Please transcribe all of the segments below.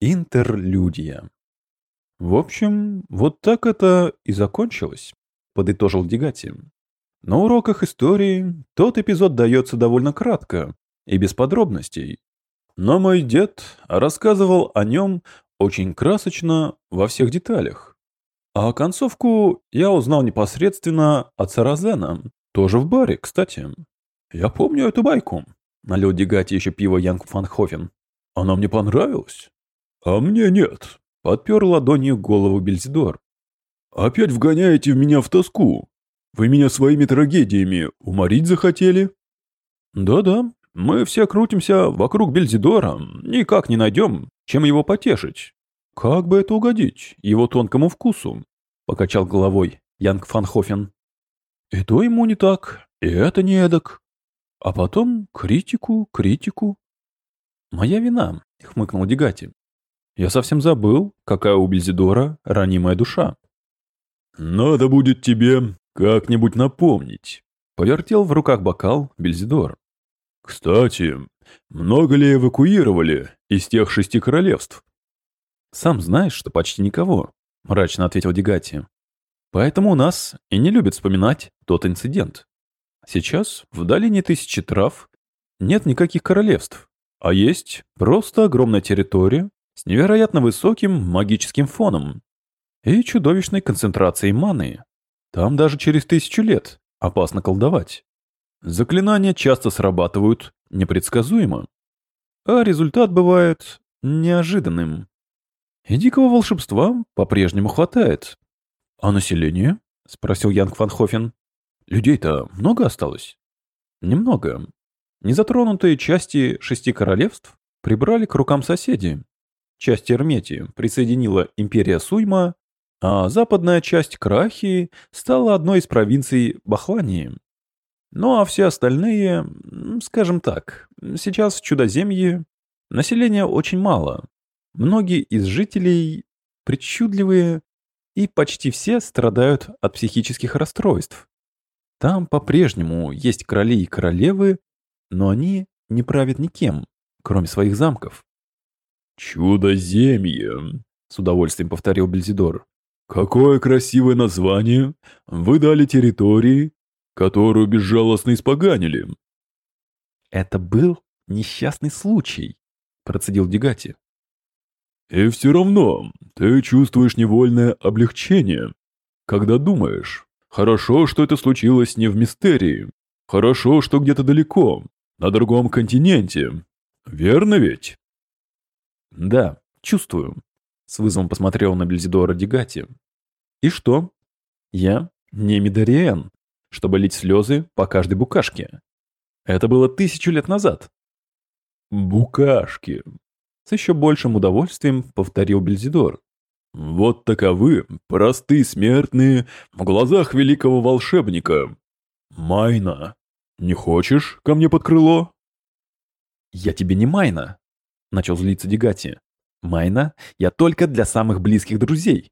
Интерлюдия. В общем, вот так это и закончилось, подытожил Дегати. На уроках истории тот эпизод дается довольно кратко и без подробностей. Но мой дед рассказывал о нем очень красочно во всех деталях. А концовку я узнал непосредственно от Саразена, тоже в баре, кстати. Я помню эту байку. Налил Дегати еще пиво Янг Фанхофен. Она мне понравилась. А мне нет. Подпер ладонью голову Бельзидор. Опять вгоняете меня в тоску. Вы меня своими трагедиями уморить захотели? Да-да, мы все крутимся вокруг Бельзидора, никак не найдем, чем его потешить. Как бы это угодить его тонкому вкусу? Покачал головой Янг Фанхофен. И то ему не так, и это не эдак. А потом критику, критику. Моя вина, хмыкнул Дегати. Я совсем забыл, какая у Бельзидора ранимая душа. Надо будет тебе как-нибудь напомнить. Повертел в руках бокал Бельзидор. Кстати, много ли эвакуировали из тех шести королевств? Сам знаешь, что почти никого, мрачно ответил Дегати. Поэтому у нас и не любят вспоминать тот инцидент. Сейчас в долине тысячи трав нет никаких королевств, а есть просто огромная территория с невероятно высоким магическим фоном и чудовищной концентрацией маны. Там даже через тысячу лет опасно колдовать. Заклинания часто срабатывают непредсказуемо, а результат бывает неожиданным. И дикого волшебства по-прежнему хватает. «А население?» — спросил Янг Фанхофен. «Людей-то много осталось?» «Немного. Незатронутые части шести королевств прибрали к рукам соседи. Часть Эрметии присоединила империя Суйма, а западная часть Крахи стала одной из провинций Бахлании. Ну а все остальные, скажем так, сейчас в Чудоземье населения очень мало. Многие из жителей причудливые и почти все страдают от психических расстройств. Там по-прежнему есть короли и королевы, но они не правят никем, кроме своих замков. «Чудо-земье», — с удовольствием повторил Бельзидор. «Какое красивое название! Вы дали территории, которую безжалостно испоганили». «Это был несчастный случай», — процедил Дегати. И все равно ты чувствуешь невольное облегчение, когда думаешь, хорошо, что это случилось не в мистерии, хорошо, что где-то далеко, на другом континенте. Верно ведь? Да, чувствую. С вызовом посмотрел на Бельзидора Дегати. И что? Я не Мидориен, чтобы лить слезы по каждой букашке. Это было тысячу лет назад. Букашки, с еще большим удовольствием повторил Бельзидор. «Вот таковы простые смертные в глазах великого волшебника. Майна, не хочешь ко мне под крыло?» «Я тебе не Майна», — начал злиться Дегати. «Майна я только для самых близких друзей».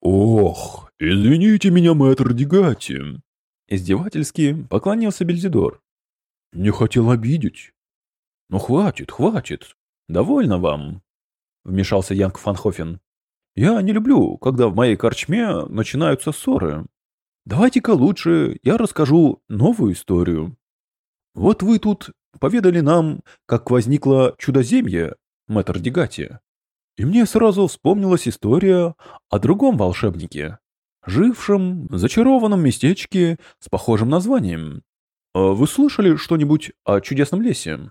«Ох, извините меня, мэтр Дегати», — издевательски поклонился Бельзидор. «Не хотел обидеть». «Ну хватит, хватит, «Довольно вам», — вмешался Янг Фанхофен. «Я не люблю, когда в моей корчме начинаются ссоры. Давайте-ка лучше я расскажу новую историю. Вот вы тут поведали нам, как возникло чудоземье, мэтр Дегати. И мне сразу вспомнилась история о другом волшебнике, жившем в зачарованном местечке с похожим названием. А вы слышали что-нибудь о чудесном лесе?»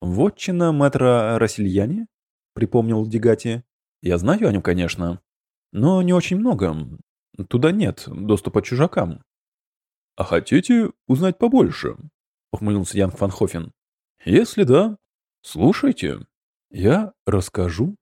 «Вотчина мэтра Рассельяне?» — припомнил Дегати. «Я знаю о нем, конечно, но не очень много. Туда нет доступа чужакам». «А хотите узнать побольше?» — ухмыльнулся Янг Фанхофен. «Если да, слушайте, я расскажу».